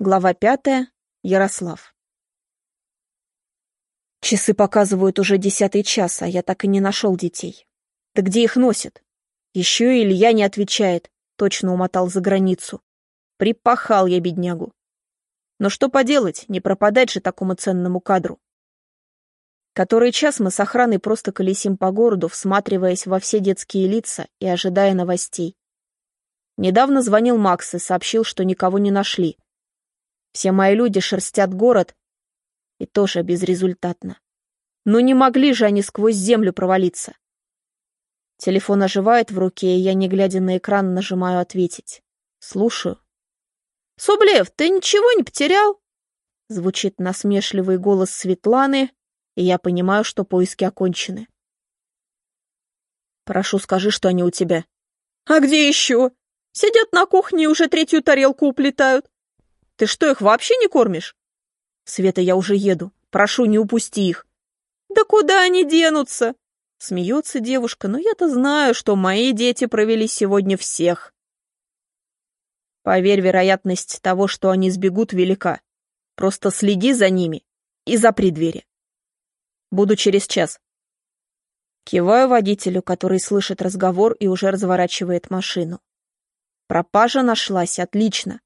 Глава пятая. Ярослав. Часы показывают уже десятый час, а я так и не нашел детей. Да где их носят? Еще и Илья не отвечает, точно умотал за границу. Припахал я беднягу. Но что поделать, не пропадать же такому ценному кадру. Который час мы с охраной просто колесим по городу, всматриваясь во все детские лица и ожидая новостей. Недавно звонил Макс и сообщил, что никого не нашли. Все мои люди шерстят город, и тоже безрезультатно. Но не могли же они сквозь землю провалиться. Телефон оживает в руке, и я, не глядя на экран, нажимаю «Ответить». Слушаю. «Сублев, ты ничего не потерял?» Звучит насмешливый голос Светланы, и я понимаю, что поиски окончены. «Прошу, скажи, что они у тебя». «А где еще? Сидят на кухне и уже третью тарелку уплетают. Ты что, их вообще не кормишь? Света, я уже еду. Прошу, не упусти их. Да куда они денутся? Смеется девушка, но я-то знаю, что мои дети провели сегодня всех. Поверь, вероятность того, что они сбегут, велика. Просто следи за ними и запри двери. Буду через час. Киваю водителю, который слышит разговор и уже разворачивает машину. Пропажа нашлась, отлично.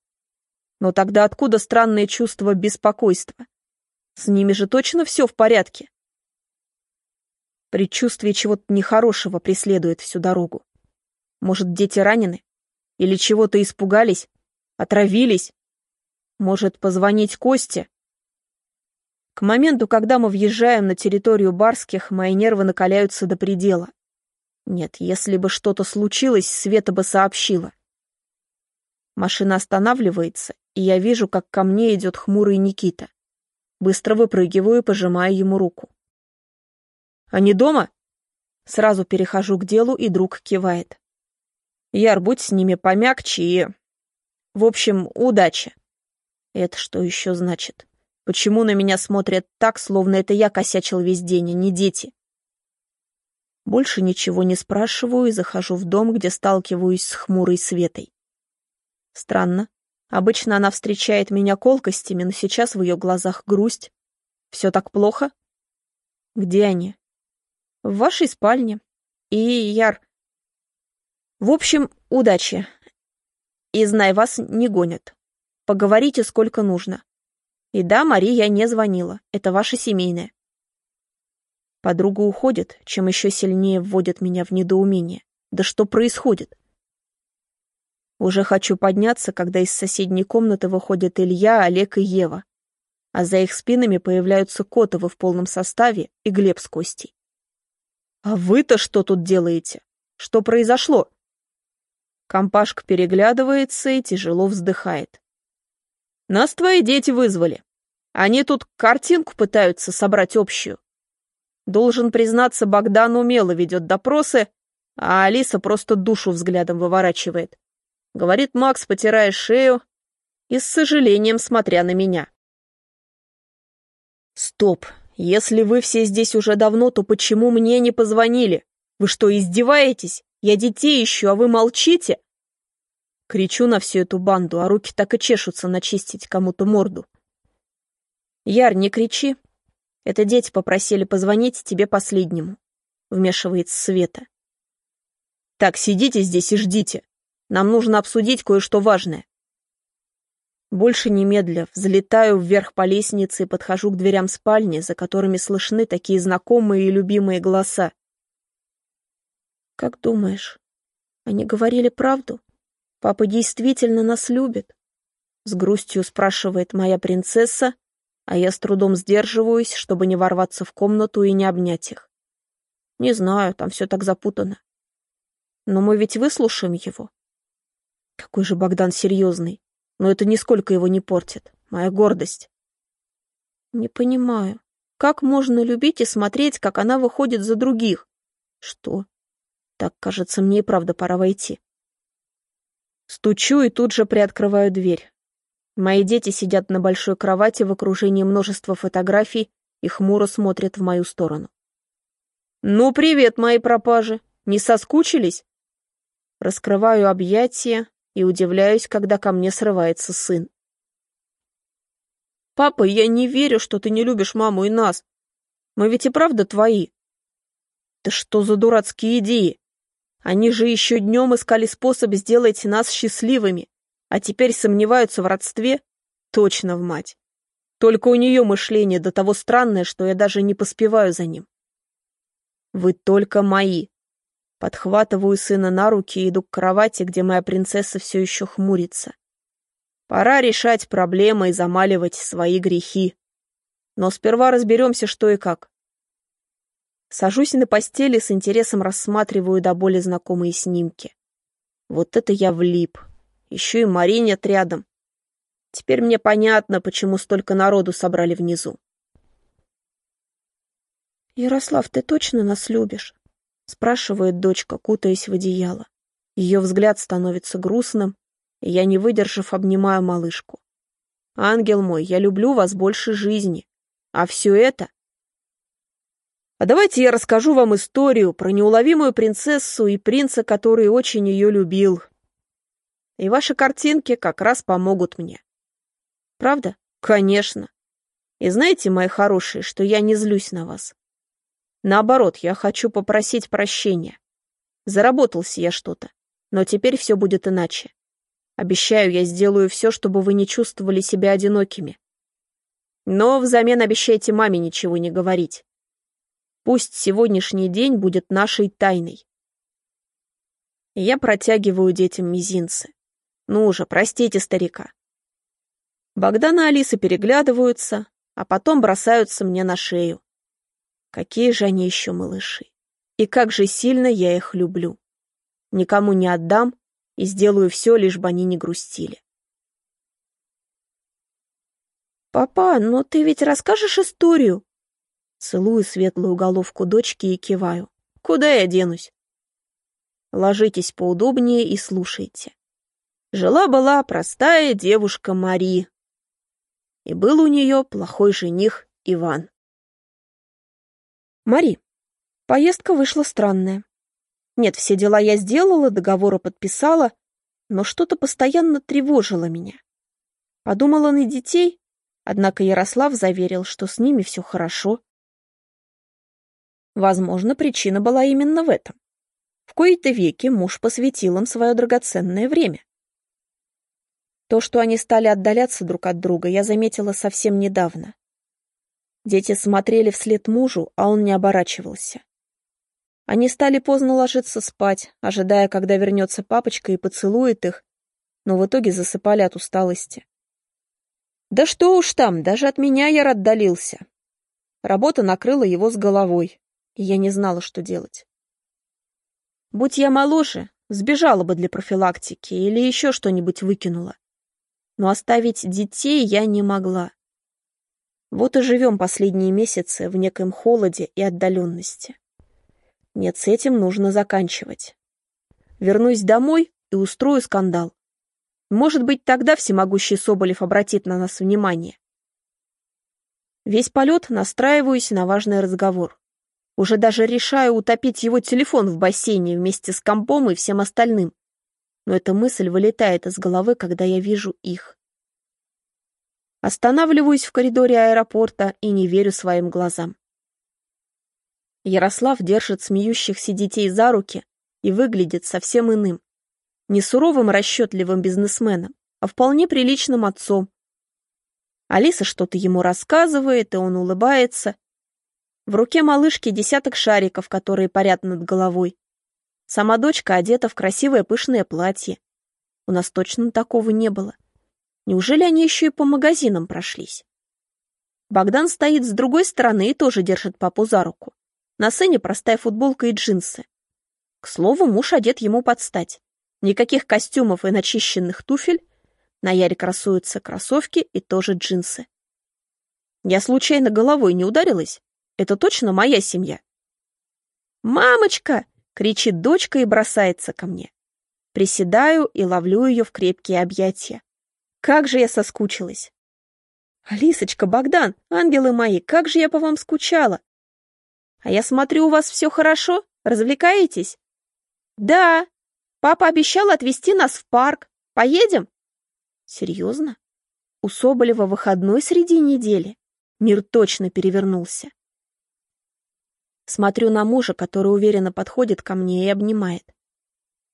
Но тогда откуда странное чувство беспокойства? С ними же точно все в порядке. Предчувствие чего-то нехорошего преследует всю дорогу. Может, дети ранены? Или чего-то испугались? Отравились? Может, позвонить Косте? К моменту, когда мы въезжаем на территорию Барских, мои нервы накаляются до предела. Нет, если бы что-то случилось, Света бы сообщила. Машина останавливается, и я вижу, как ко мне идет хмурый Никита. Быстро выпрыгиваю и пожимаю ему руку. «Они дома?» Сразу перехожу к делу, и друг кивает. «Яр, будь с ними помягче и...» «В общем, удачи!» Это что еще значит? Почему на меня смотрят так, словно это я косячил весь день, а не дети? Больше ничего не спрашиваю и захожу в дом, где сталкиваюсь с хмурой Светой. Странно. Обычно она встречает меня колкостями, но сейчас в ее глазах грусть. Все так плохо? Где они? В вашей спальне. И Яр... В общем, удачи. И знай, вас не гонят. Поговорите сколько нужно. И да, Мари, я не звонила. Это ваше семейное. Подруга уходит, чем еще сильнее вводит меня в недоумение. Да что происходит? Уже хочу подняться, когда из соседней комнаты выходят Илья, Олег и Ева. А за их спинами появляются Котовы в полном составе и Глеб с Костей. «А вы-то что тут делаете? Что произошло?» Компашка переглядывается и тяжело вздыхает. «Нас твои дети вызвали. Они тут картинку пытаются собрать общую. Должен признаться, Богдан умело ведет допросы, а Алиса просто душу взглядом выворачивает. — говорит Макс, потирая шею и с сожалением смотря на меня. «Стоп! Если вы все здесь уже давно, то почему мне не позвонили? Вы что, издеваетесь? Я детей ищу, а вы молчите?» Кричу на всю эту банду, а руки так и чешутся начистить кому-то морду. «Яр, не кричи. Это дети попросили позвонить тебе последнему», — вмешивается Света. «Так, сидите здесь и ждите. Нам нужно обсудить кое-что важное. Больше немедля взлетаю вверх по лестнице и подхожу к дверям спальни, за которыми слышны такие знакомые и любимые голоса. «Как думаешь, они говорили правду? Папа действительно нас любит?» С грустью спрашивает моя принцесса, а я с трудом сдерживаюсь, чтобы не ворваться в комнату и не обнять их. Не знаю, там все так запутано. Но мы ведь выслушаем его. Какой же Богдан серьезный. Но это нисколько его не портит. Моя гордость. Не понимаю. Как можно любить и смотреть, как она выходит за других? Что? Так, кажется, мне и правда пора войти. Стучу и тут же приоткрываю дверь. Мои дети сидят на большой кровати в окружении множества фотографий и хмуро смотрят в мою сторону. «Ну, привет, мои пропажи! Не соскучились?» Раскрываю объятия, и удивляюсь, когда ко мне срывается сын. Папа, я не верю, что ты не любишь маму и нас. Мы ведь и правда твои. Да что за дурацкие идеи? Они же еще днем искали способ сделать нас счастливыми, а теперь сомневаются в родстве? Точно в мать. Только у нее мышление до того странное, что я даже не поспеваю за ним. Вы только мои. Подхватываю сына на руки и иду к кровати, где моя принцесса все еще хмурится. Пора решать проблемы и замаливать свои грехи. Но сперва разберемся, что и как. Сажусь на постели, с интересом рассматриваю до боли знакомые снимки. Вот это я влип. Еще и Марин нет рядом. Теперь мне понятно, почему столько народу собрали внизу. «Ярослав, ты точно нас любишь?» — спрашивает дочка, кутаясь в одеяло. Ее взгляд становится грустным, и я, не выдержав, обнимаю малышку. «Ангел мой, я люблю вас больше жизни. А все это...» А давайте я расскажу вам историю про неуловимую принцессу и принца, который очень ее любил. И ваши картинки как раз помогут мне. Правда? Конечно. И знаете, мои хорошие, что я не злюсь на вас. Наоборот, я хочу попросить прощения. Заработался я что-то, но теперь все будет иначе. Обещаю, я сделаю все, чтобы вы не чувствовали себя одинокими. Но взамен обещайте маме ничего не говорить. Пусть сегодняшний день будет нашей тайной. я протягиваю детям мизинцы. Ну уже, простите старика. Богдан и Алиса переглядываются, а потом бросаются мне на шею. Какие же они еще малыши. И как же сильно я их люблю. Никому не отдам и сделаю все, лишь бы они не грустили. «Папа, но ты ведь расскажешь историю?» Целую светлую головку дочки и киваю. «Куда я денусь?» Ложитесь поудобнее и слушайте. Жила-была простая девушка Мари. И был у нее плохой жених Иван. Мари. Поездка вышла странная. Нет, все дела я сделала, договоры подписала, но что-то постоянно тревожило меня. Подумала на детей, однако Ярослав заверил, что с ними все хорошо. Возможно, причина была именно в этом. В кои-то веки муж посвятил им свое драгоценное время. То, что они стали отдаляться друг от друга, я заметила совсем недавно. Дети смотрели вслед мужу, а он не оборачивался. Они стали поздно ложиться спать, ожидая, когда вернется папочка и поцелует их, но в итоге засыпали от усталости. Да что уж там, даже от меня я отдалился. Работа накрыла его с головой, и я не знала, что делать. Будь я моложе, сбежала бы для профилактики или еще что-нибудь выкинула. Но оставить детей я не могла. Вот и живем последние месяцы в некоем холоде и отдаленности. Нет, с этим нужно заканчивать. Вернусь домой и устрою скандал. Может быть, тогда всемогущий Соболев обратит на нас внимание. Весь полет настраиваюсь на важный разговор. Уже даже решаю утопить его телефон в бассейне вместе с компом и всем остальным. Но эта мысль вылетает из головы, когда я вижу их. Останавливаюсь в коридоре аэропорта и не верю своим глазам. Ярослав держит смеющихся детей за руки и выглядит совсем иным. Не суровым расчетливым бизнесменом, а вполне приличным отцом. Алиса что-то ему рассказывает, и он улыбается. В руке малышки десяток шариков, которые парят над головой. Сама дочка одета в красивое пышное платье. У нас точно такого не было. Неужели они еще и по магазинам прошлись? Богдан стоит с другой стороны и тоже держит папу за руку. На сцене простая футболка и джинсы. К слову, муж одет ему под стать. Никаких костюмов и начищенных туфель. На Яре красуются кроссовки и тоже джинсы. Я случайно головой не ударилась? Это точно моя семья? «Мамочка!» — кричит дочка и бросается ко мне. Приседаю и ловлю ее в крепкие объятия. Как же я соскучилась. Алисочка, Богдан, ангелы мои, как же я по вам скучала. А я смотрю, у вас все хорошо? Развлекаетесь? Да. Папа обещал отвезти нас в парк. Поедем? Серьезно? У Соболева выходной среди недели. Мир точно перевернулся. Смотрю на мужа, который уверенно подходит ко мне и обнимает.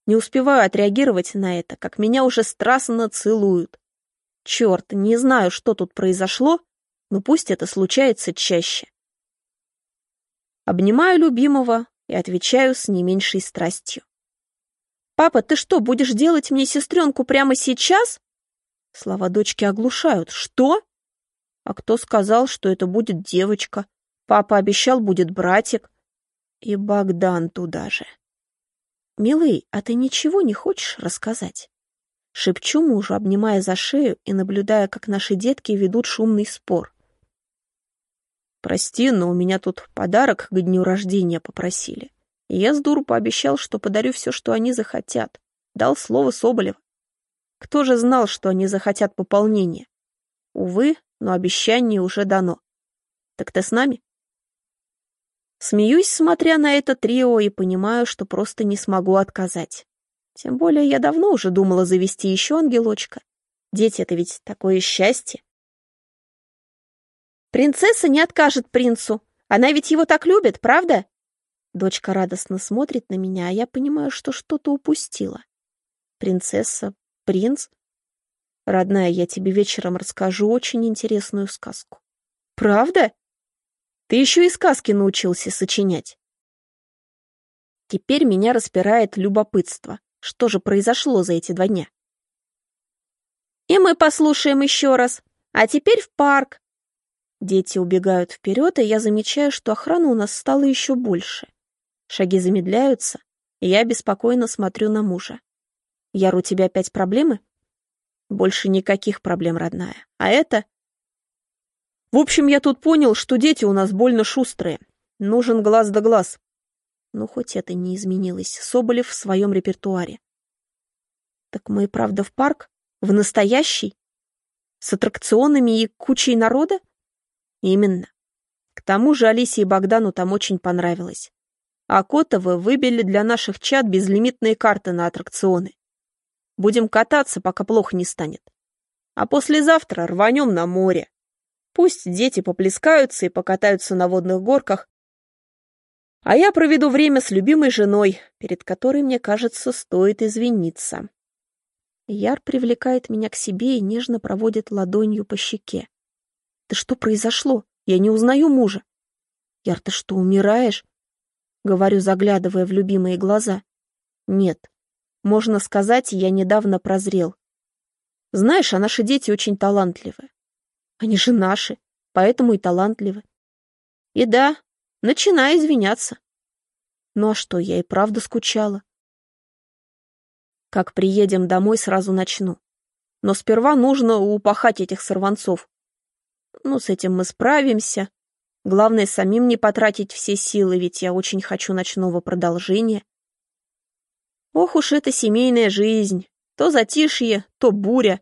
Не успеваю отреагировать на это, как меня уже страстно целуют. Черт, не знаю, что тут произошло, но пусть это случается чаще. Обнимаю любимого и отвечаю с не меньшей страстью. «Папа, ты что, будешь делать мне сестренку прямо сейчас?» Слова дочки оглушают. «Что?» «А кто сказал, что это будет девочка? Папа обещал, будет братик. И Богдан туда же». «Милый, а ты ничего не хочешь рассказать?» Шепчу мужу, обнимая за шею и наблюдая, как наши детки ведут шумный спор. «Прости, но у меня тут подарок к дню рождения попросили. И я с дуру пообещал, что подарю все, что они захотят. Дал слово Соболева. Кто же знал, что они захотят пополнения? Увы, но обещание уже дано. Так ты с нами? Смеюсь, смотря на это трио, и понимаю, что просто не смогу отказать. Тем более я давно уже думала завести еще ангелочка. Дети — это ведь такое счастье. Принцесса не откажет принцу. Она ведь его так любит, правда? Дочка радостно смотрит на меня, а я понимаю, что что-то упустила. Принцесса, принц. Родная, я тебе вечером расскажу очень интересную сказку. Правда? Ты еще и сказки научился сочинять. Теперь меня распирает любопытство. Что же произошло за эти два дня? И мы послушаем еще раз. А теперь в парк. Дети убегают вперед, и я замечаю, что охрана у нас стала еще больше. Шаги замедляются, и я беспокойно смотрю на мужа. Яр, у тебя опять проблемы? Больше никаких проблем, родная. А это... В общем, я тут понял, что дети у нас больно шустрые. Нужен глаз да глаз. Ну, хоть это не изменилось. Соболев в своем репертуаре. Так мы и правда в парк? В настоящий? С аттракционами и кучей народа? Именно. К тому же Алисе и Богдану там очень понравилось а Котовы выбили для наших чат безлимитные карты на аттракционы. Будем кататься, пока плохо не станет. А послезавтра рванем на море. Пусть дети поплескаются и покатаются на водных горках, а я проведу время с любимой женой, перед которой, мне кажется, стоит извиниться. Яр привлекает меня к себе и нежно проводит ладонью по щеке. «Ты что произошло? Я не узнаю мужа». «Яр, ты что, умираешь?» говорю, заглядывая в любимые глаза. Нет, можно сказать, я недавно прозрел. Знаешь, а наши дети очень талантливы. Они же наши, поэтому и талантливы. И да, начинаю извиняться. Ну а что, я и правда скучала. Как приедем домой, сразу начну. Но сперва нужно упахать этих сорванцов. Ну, с этим мы справимся. Главное, самим не потратить все силы, ведь я очень хочу ночного продолжения. Ох уж эта семейная жизнь. То затишье, то буря.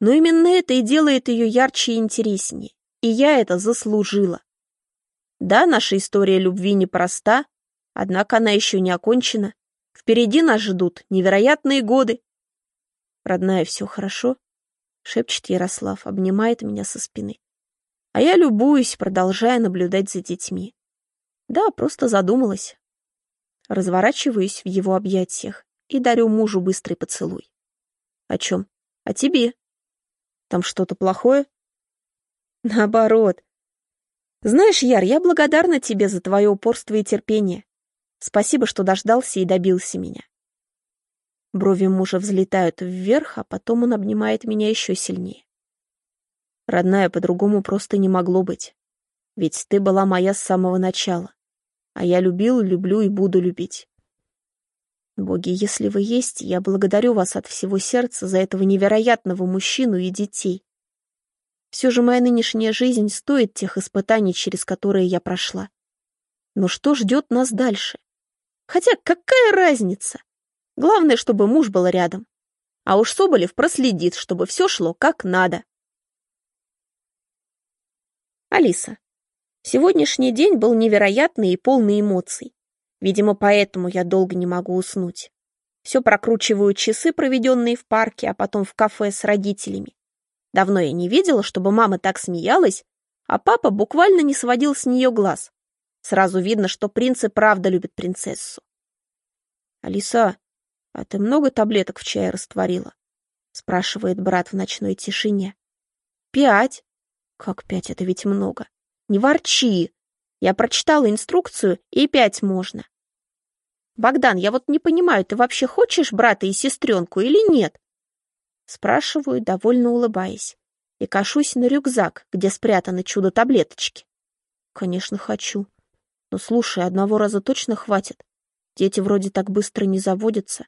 Но именно это и делает ее ярче и интереснее. И я это заслужила. Да, наша история любви непроста, однако она еще не окончена. Впереди нас ждут невероятные годы. Родная, все хорошо? Шепчет Ярослав, обнимает меня со спины. А я любуюсь, продолжая наблюдать за детьми. Да, просто задумалась. Разворачиваюсь в его объятиях и дарю мужу быстрый поцелуй. О чем? О тебе. Там что-то плохое? Наоборот. Знаешь, Яр, я благодарна тебе за твое упорство и терпение. Спасибо, что дождался и добился меня. Брови мужа взлетают вверх, а потом он обнимает меня еще сильнее. Родная, по-другому просто не могло быть. Ведь ты была моя с самого начала. А я любил, люблю и буду любить. Боги, если вы есть, я благодарю вас от всего сердца за этого невероятного мужчину и детей. Все же моя нынешняя жизнь стоит тех испытаний, через которые я прошла. Но что ждет нас дальше? Хотя какая разница? Главное, чтобы муж был рядом. А уж Соболев проследит, чтобы все шло как надо. Алиса. Сегодняшний день был невероятный и полный эмоций. Видимо, поэтому я долго не могу уснуть. Все прокручиваю часы, проведенные в парке, а потом в кафе с родителями. Давно я не видела, чтобы мама так смеялась, а папа буквально не сводил с нее глаз. Сразу видно, что принц и правда любит принцессу. «Алиса, а ты много таблеток в чае растворила?» — спрашивает брат в ночной тишине. «Пять». «Как пять? Это ведь много». «Не ворчи. Я прочитала инструкцию, и пять можно». «Богдан, я вот не понимаю, ты вообще хочешь брата и сестренку или нет?» Спрашиваю, довольно улыбаясь, и кашусь на рюкзак, где спрятаны чудо-таблеточки. «Конечно, хочу. Но слушай, одного раза точно хватит. Дети вроде так быстро не заводятся».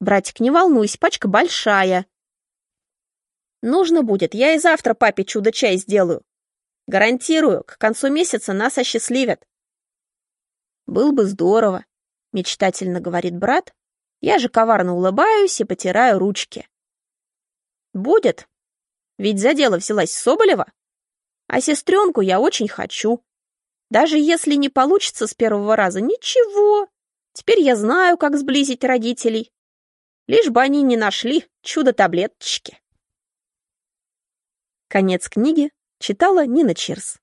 «Братик, не волнуйся, пачка большая». «Нужно будет, я и завтра папе чудо-чай сделаю. Гарантирую, к концу месяца нас осчастливят». «Был бы здорово», — мечтательно говорит брат. Я же коварно улыбаюсь и потираю ручки. «Будет. Ведь за дело взялась Соболева. А сестренку я очень хочу. Даже если не получится с первого раза, ничего. Теперь я знаю, как сблизить родителей. Лишь бы они не нашли чудо-таблеточки». Конец книги читала Нина Чирс.